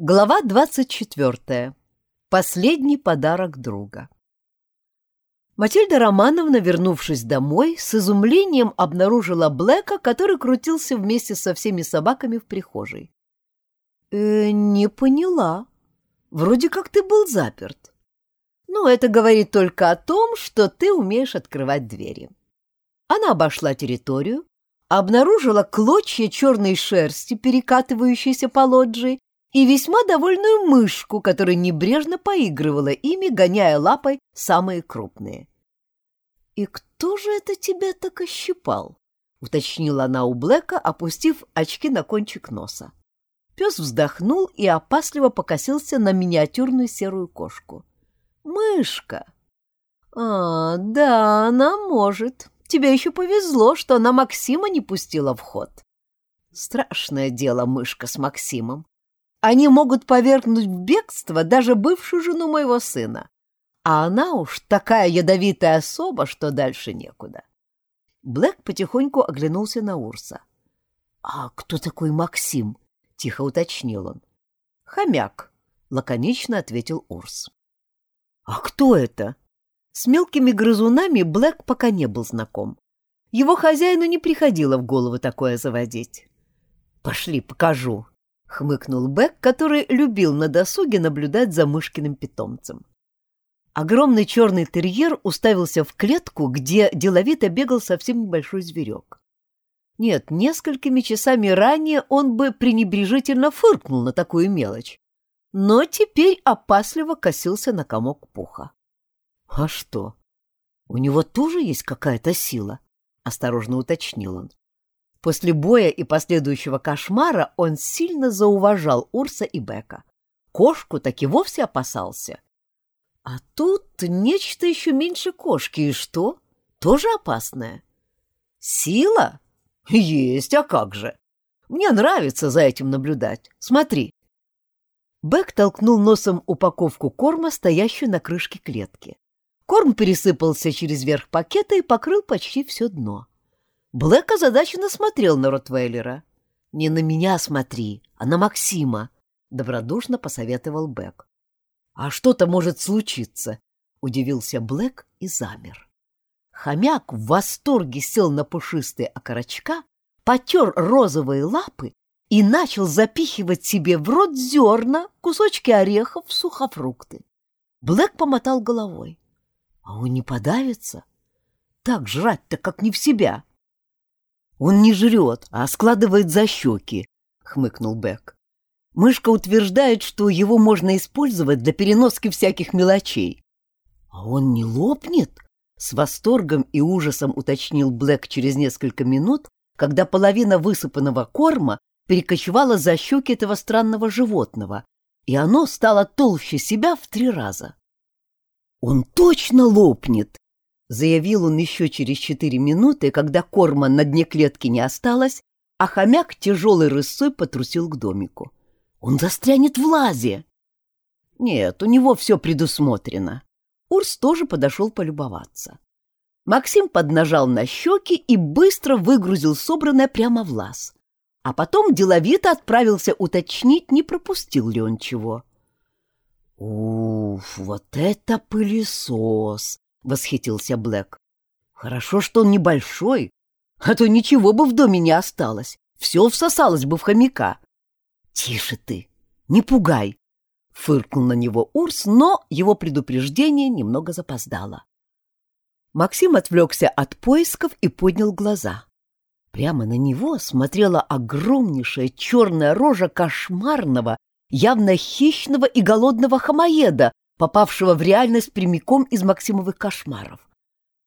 Глава 24. Последний подарок друга. Матильда Романовна, вернувшись домой, с изумлением обнаружила Блэка, который крутился вместе со всеми собаками в прихожей. «Э, «Не поняла. Вроде как ты был заперт. Ну, это говорит только о том, что ты умеешь открывать двери». Она обошла территорию, обнаружила клочья черной шерсти, перекатывающиеся по лоджии, и весьма довольную мышку, которая небрежно поигрывала ими, гоняя лапой самые крупные. «И кто же это тебя так ощипал?» — уточнила она у Блэка, опустив очки на кончик носа. Пес вздохнул и опасливо покосился на миниатюрную серую кошку. «Мышка!» «А, да, она может. Тебе еще повезло, что она Максима не пустила в ход». Страшное дело мышка с Максимом. Они могут повергнуть в бегство даже бывшую жену моего сына. А она уж такая ядовитая особа, что дальше некуда. Блэк потихоньку оглянулся на Урса. — А кто такой Максим? — тихо уточнил он. — Хомяк, — лаконично ответил Урс. — А кто это? С мелкими грызунами Блэк пока не был знаком. Его хозяину не приходило в голову такое заводить. — Пошли, покажу, — хмыкнул Бек, который любил на досуге наблюдать за мышкиным питомцем. Огромный черный терьер уставился в клетку, где деловито бегал совсем небольшой зверек. Нет, несколькими часами ранее он бы пренебрежительно фыркнул на такую мелочь, но теперь опасливо косился на комок пуха. — А что? У него тоже есть какая-то сила? — осторожно уточнил он. После боя и последующего кошмара он сильно зауважал Урса и Бека. Кошку так и вовсе опасался. А тут нечто еще меньше кошки, и что? Тоже опасное. Сила? Есть, а как же? Мне нравится за этим наблюдать. Смотри. Бек толкнул носом упаковку корма, стоящую на крышке клетки. Корм пересыпался через верх пакета и покрыл почти все дно. Блэк озадаченно смотрел на Ротвейлера. «Не на меня смотри, а на Максима», — добродушно посоветовал Бэк. «А что-то может случиться», — удивился Блэк и замер. Хомяк в восторге сел на пушистые окорочка, потер розовые лапы и начал запихивать себе в рот зерна, кусочки орехов, сухофрукты. Блэк помотал головой. «А он не подавится? Так жрать-то как не в себя!» Он не жрет, а складывает за щеки, — хмыкнул Бек. Мышка утверждает, что его можно использовать для переноски всяких мелочей. — А он не лопнет? — с восторгом и ужасом уточнил Блэк через несколько минут, когда половина высыпанного корма перекочевала за щеки этого странного животного, и оно стало толще себя в три раза. «Он точно лопнет!» Заявил он еще через четыре минуты, когда корма на дне клетки не осталось, а хомяк тяжелой рысой потрусил к домику. «Он застрянет в лазе!» «Нет, у него все предусмотрено». Урс тоже подошел полюбоваться. Максим поднажал на щеки и быстро выгрузил собранное прямо в лаз. А потом деловито отправился уточнить, не пропустил ли он чего. «Уф, вот это пылесос!» — восхитился Блэк. «Хорошо, что он небольшой, а то ничего бы в доме не осталось, все всосалось бы в хомяка». «Тише ты, не пугай!» — фыркнул на него Урс, но его предупреждение немного запоздало. Максим отвлекся от поисков и поднял глаза. Прямо на него смотрела огромнейшая черная рожа кошмарного, явно хищного и голодного хамоеда, попавшего в реальность прямиком из Максимовых кошмаров.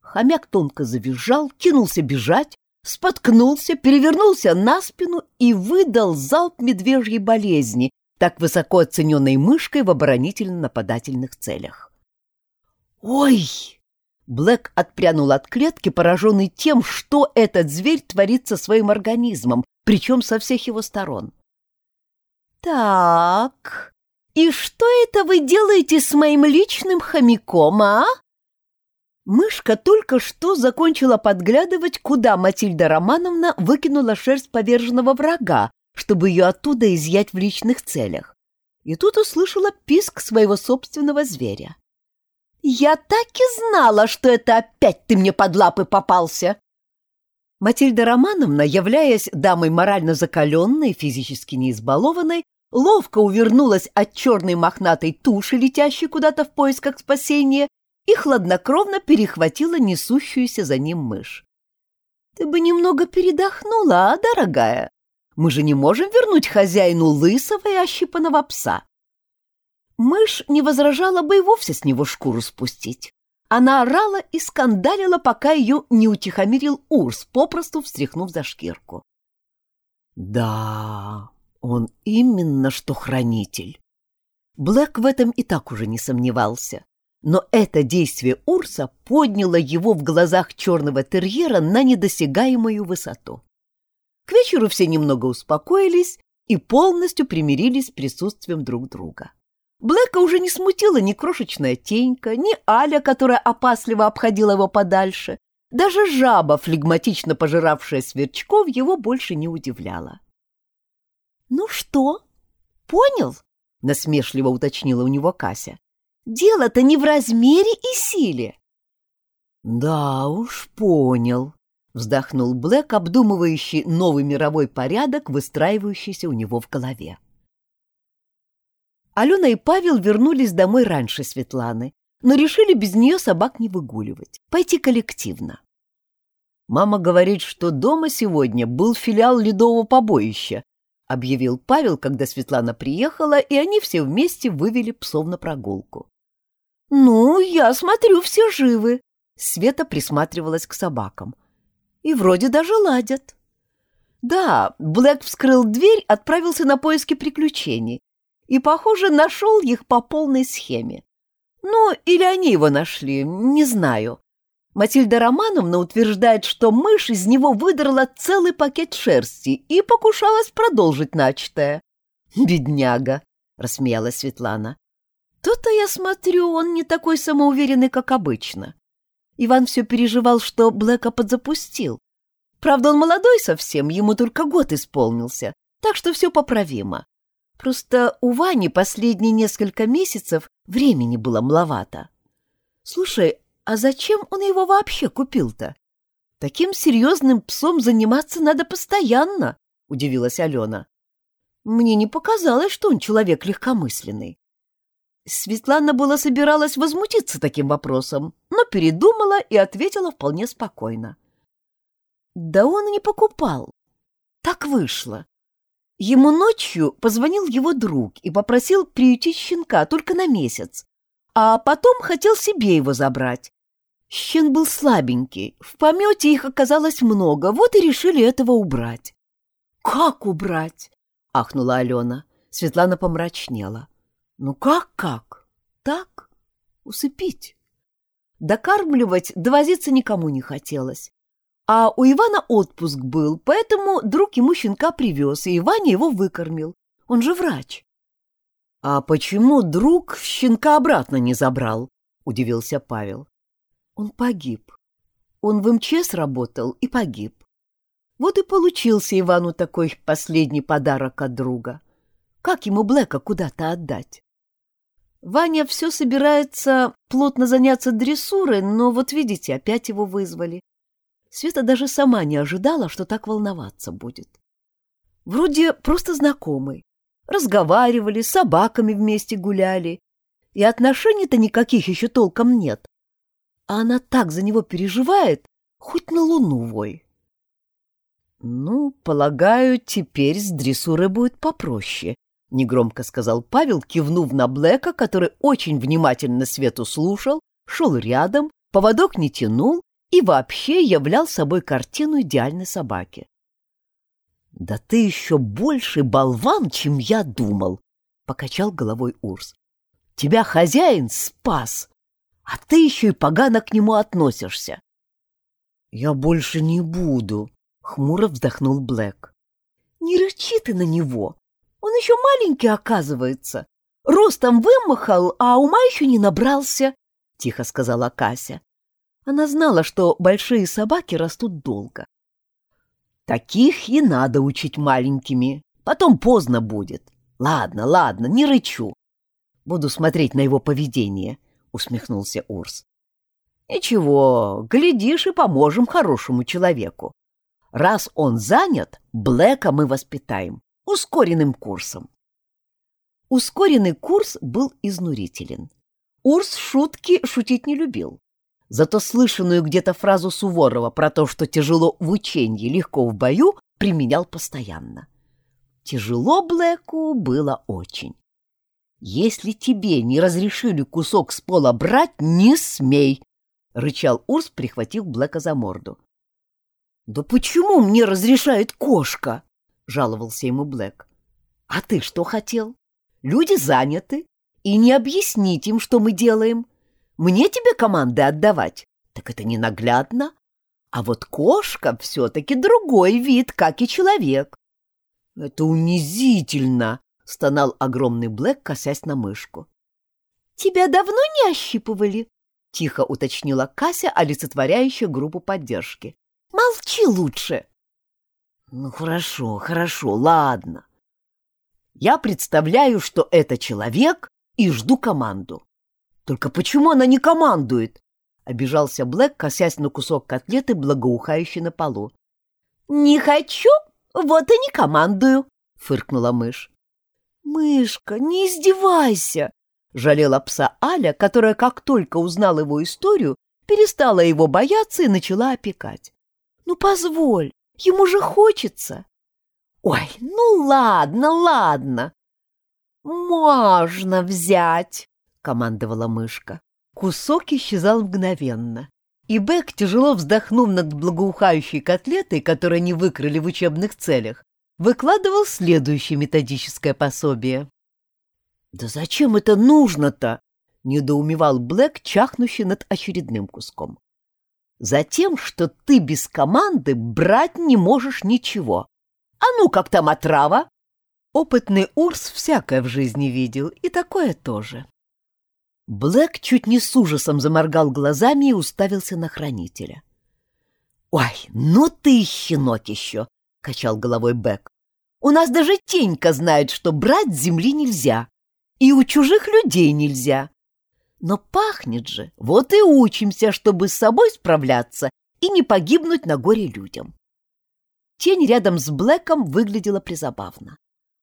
Хомяк тонко завизжал, кинулся бежать, споткнулся, перевернулся на спину и выдал залп медвежьей болезни, так высоко оцененной мышкой в оборонительно-нападательных целях. «Ой!» Блэк отпрянул от клетки, пораженный тем, что этот зверь творит со своим организмом, причем со всех его сторон. «Так, «И что это вы делаете с моим личным хомяком, а?» Мышка только что закончила подглядывать, куда Матильда Романовна выкинула шерсть поверженного врага, чтобы ее оттуда изъять в личных целях. и тут услышала писк своего собственного зверя. «Я так и знала, что это опять ты мне под лапы попался!» Матильда Романовна, являясь дамой морально закаленной физически не избалованной, ловко увернулась от черной мохнатой туши, летящей куда-то в поисках спасения, и хладнокровно перехватила несущуюся за ним мышь. «Ты бы немного передохнула, а, дорогая? Мы же не можем вернуть хозяину лысого и ощипанного пса». Мышь не возражала бы и вовсе с него шкуру спустить. Она орала и скандалила, пока ее не утихомирил Урс, попросту встряхнув за шкирку. «Да, он именно что хранитель». Блэк в этом и так уже не сомневался. Но это действие Урса подняло его в глазах черного терьера на недосягаемую высоту. К вечеру все немного успокоились и полностью примирились с присутствием друг друга. Блэка уже не смутила ни крошечная тенька, ни Аля, которая опасливо обходила его подальше. Даже жаба, флегматично пожиравшая сверчков, его больше не удивляла. «Ну что, понял?» — насмешливо уточнила у него Кася. Дело-то не в размере и силе. Да уж, понял, вздохнул Блэк, обдумывающий новый мировой порядок, выстраивающийся у него в голове. Алена и Павел вернулись домой раньше Светланы, но решили без нее собак не выгуливать, пойти коллективно. Мама говорит, что дома сегодня был филиал ледового побоища, объявил Павел, когда Светлана приехала, и они все вместе вывели псов на прогулку. «Ну, я смотрю, все живы». Света присматривалась к собакам. «И вроде даже ладят». Да, Блэк вскрыл дверь, отправился на поиски приключений и, похоже, нашел их по полной схеме. Ну, или они его нашли, не знаю. Матильда Романовна утверждает, что мышь из него выдрала целый пакет шерсти и покушалась продолжить начатое. «Бедняга!» — рассмеялась Светлана. То-то я смотрю, он не такой самоуверенный, как обычно. Иван все переживал, что Блэка подзапустил. Правда, он молодой совсем, ему только год исполнился, так что все поправимо. Просто у Вани последние несколько месяцев времени было маловато. Слушай, а зачем он его вообще купил-то? Таким серьезным псом заниматься надо постоянно, удивилась Алена. Мне не показалось, что он человек легкомысленный. Светлана была собиралась возмутиться таким вопросом, но передумала и ответила вполне спокойно. Да он не покупал. Так вышло. Ему ночью позвонил его друг и попросил приютить щенка только на месяц, а потом хотел себе его забрать. Щен был слабенький, в помете их оказалось много, вот и решили этого убрать. «Как убрать?» — ахнула Алена. Светлана помрачнела. Ну как-как? Так? Усыпить. Докармливать, довозиться никому не хотелось. А у Ивана отпуск был, поэтому друг ему щенка привез, и Иваня его выкормил. Он же врач. — А почему друг щенка обратно не забрал? — удивился Павел. — Он погиб. Он в МЧС работал и погиб. Вот и получился Ивану такой последний подарок от друга. Как ему Блэка куда-то отдать? Ваня все собирается плотно заняться дрессурой, но вот видите, опять его вызвали. Света даже сама не ожидала, что так волноваться будет. Вроде просто знакомый. Разговаривали, с собаками вместе гуляли. И отношений-то никаких еще толком нет. А она так за него переживает, хоть на луну вой. Ну, полагаю, теперь с дрессурой будет попроще, негромко сказал Павел, кивнув на Блэка, который очень внимательно Свету слушал, шел рядом, поводок не тянул и вообще являл собой картину идеальной собаки. «Да ты еще больше болван, чем я думал!» — покачал головой Урс. «Тебя хозяин спас, а ты еще и погано к нему относишься». «Я больше не буду», — хмуро вздохнул Блэк. «Не рычи ты на него!» Он еще маленький, оказывается. Ростом вымахал, а ума еще не набрался, — тихо сказала Кася. Она знала, что большие собаки растут долго. Таких и надо учить маленькими, потом поздно будет. Ладно, ладно, не рычу. Буду смотреть на его поведение, усмехнулся Урс. Ничего, глядишь и поможем хорошему человеку. Раз он занят, Блэка мы воспитаем ускоренным курсом. Ускоренный курс был изнурителен. Урс шутки шутить не любил. Зато слышанную где-то фразу Суворова про то, что тяжело в учении, легко в бою, применял постоянно. Тяжело Блэку было очень. «Если тебе не разрешили кусок с пола брать, не смей!» — рычал Урс, прихватив Блэка за морду. «Да почему мне разрешает кошка?» — жаловался ему Блэк. «А ты что хотел? Люди заняты, и не объяснить им, что мы делаем. Мне тебе команды отдавать? Так это не наглядно. А вот кошка все-таки другой вид, как и человек». «Это унизительно!» — стонал огромный Блэк, косясь на мышку. «Тебя давно не ощипывали?» — тихо уточнила Кася, олицетворяющая группу поддержки. Молчи лучше. Ну хорошо, хорошо, ладно. Я представляю, что это человек, и жду команду. Только почему она не командует? Обижался Блэк, косясь на кусок котлеты, благоухающий на полу. Не хочу, вот и не командую, фыркнула мышь. Мышка, не издевайся, жалела пса Аля, которая, как только узнала его историю, перестала его бояться и начала опекать. Ну, позволь, ему же хочется. Ой, ну ладно, ладно. Можно взять, командовала мышка. Кусок исчезал мгновенно. И Бек, тяжело вздохнув над благоухающей котлетой, которую они выкрали в учебных целях, выкладывал следующее методическое пособие. «Да зачем это нужно-то?» — недоумевал Блэк, чахнущий над очередным куском. Затем, что ты без команды брать не можешь ничего. А ну, как там отрава? Опытный Урс всякое в жизни видел, и такое тоже. Блэк чуть не с ужасом заморгал глазами и уставился на хранителя. «Ой, ну ты щенок еще!» — качал головой Бэк. «У нас даже Тенька знает, что брать земли нельзя, и у чужих людей нельзя. Но пахнет же, вот и учимся, чтобы с собой справляться и не погибнуть на горе людям. Тень рядом с Блэком выглядела призабавно.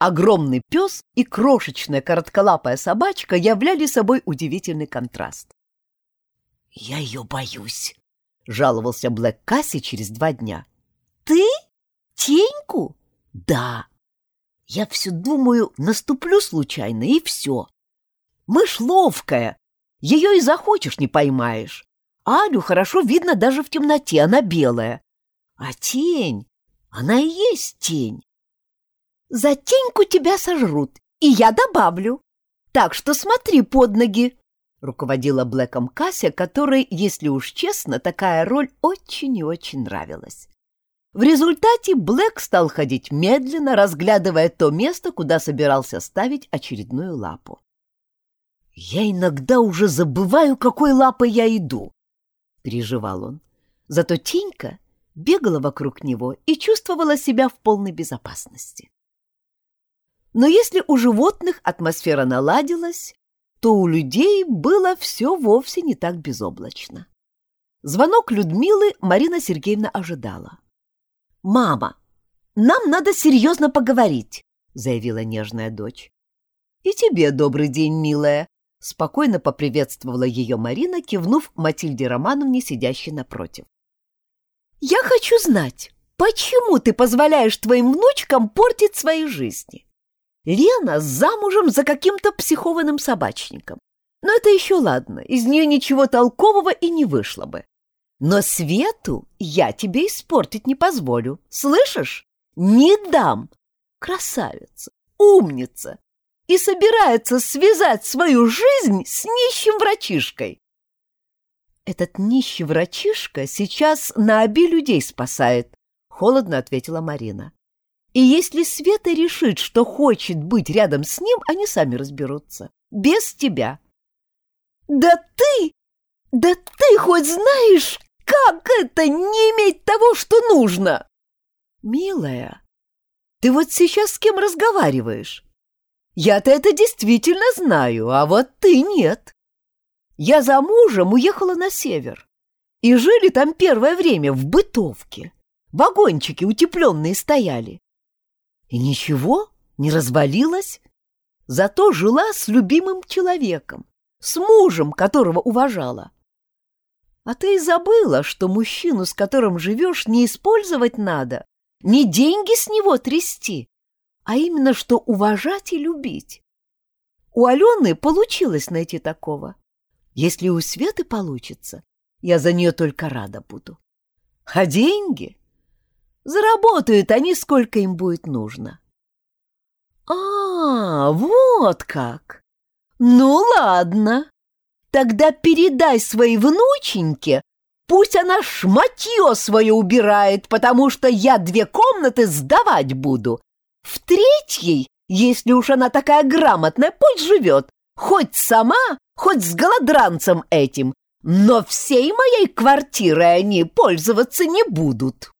Огромный пес и крошечная коротколапая собачка являли собой удивительный контраст. «Я ее боюсь», — жаловался Блэк Касси через два дня. «Ты? Теньку?» «Да. Я все думаю, наступлю случайно, и все. Мышь ловкая, ее и захочешь, не поймаешь. Алю хорошо видно даже в темноте, она белая. А тень, она и есть тень. За теньку тебя сожрут, и я добавлю. Так что смотри под ноги, — руководила Блэком Кася, которой, если уж честно, такая роль очень и очень нравилась. В результате Блэк стал ходить медленно, разглядывая то место, куда собирался ставить очередную лапу. «Я иногда уже забываю, какой лапой я иду», — переживал он. Зато Тенька бегала вокруг него и чувствовала себя в полной безопасности. Но если у животных атмосфера наладилась, то у людей было все вовсе не так безоблачно. Звонок Людмилы Марина Сергеевна ожидала. «Мама, нам надо серьезно поговорить», — заявила нежная дочь. «И тебе добрый день, милая», Спокойно поприветствовала ее Марина, кивнув Матильде Романовне, сидящей напротив. «Я хочу знать, почему ты позволяешь твоим внучкам портить свои жизни? Лена замужем за каким-то психованным собачником. Но это еще ладно, из нее ничего толкового и не вышло бы. Но Свету я тебе испортить не позволю, слышишь? Не дам! Красавица, умница, и собирается связать свою жизнь с нищим врачишкой. Этот нищий врачишка сейчас на оби людей спасает, холодно ответила Марина. И если Света решит, что хочет быть рядом с ним, они сами разберутся. Без тебя. Да ты! Да ты хоть знаешь, как это не иметь того, что нужно? Милая, ты вот сейчас с кем разговариваешь? Я-то это действительно знаю, а вот ты нет. Я за мужем уехала на север. И жили там первое время в бытовке. Вагончики утепленные стояли. И ничего, не развалилась. Зато жила с любимым человеком, с мужем, которого уважала. А ты и забыла, что мужчину, с которым живешь, не использовать надо, не деньги с него трясти, а именно что уважать и любить. У Алены получилось найти такого. Если у Светы получится, я за нее только рада буду. А деньги? Заработают они, сколько им будет нужно. А, вот как! Ну ладно, тогда передай своей внученьке, пусть она шматье свое убирает, потому что я две комнаты сдавать буду. В третьей, если уж она такая грамотная, пусть живет, хоть сама, хоть с голодранцем этим, но всей моей квартирой они пользоваться не будут.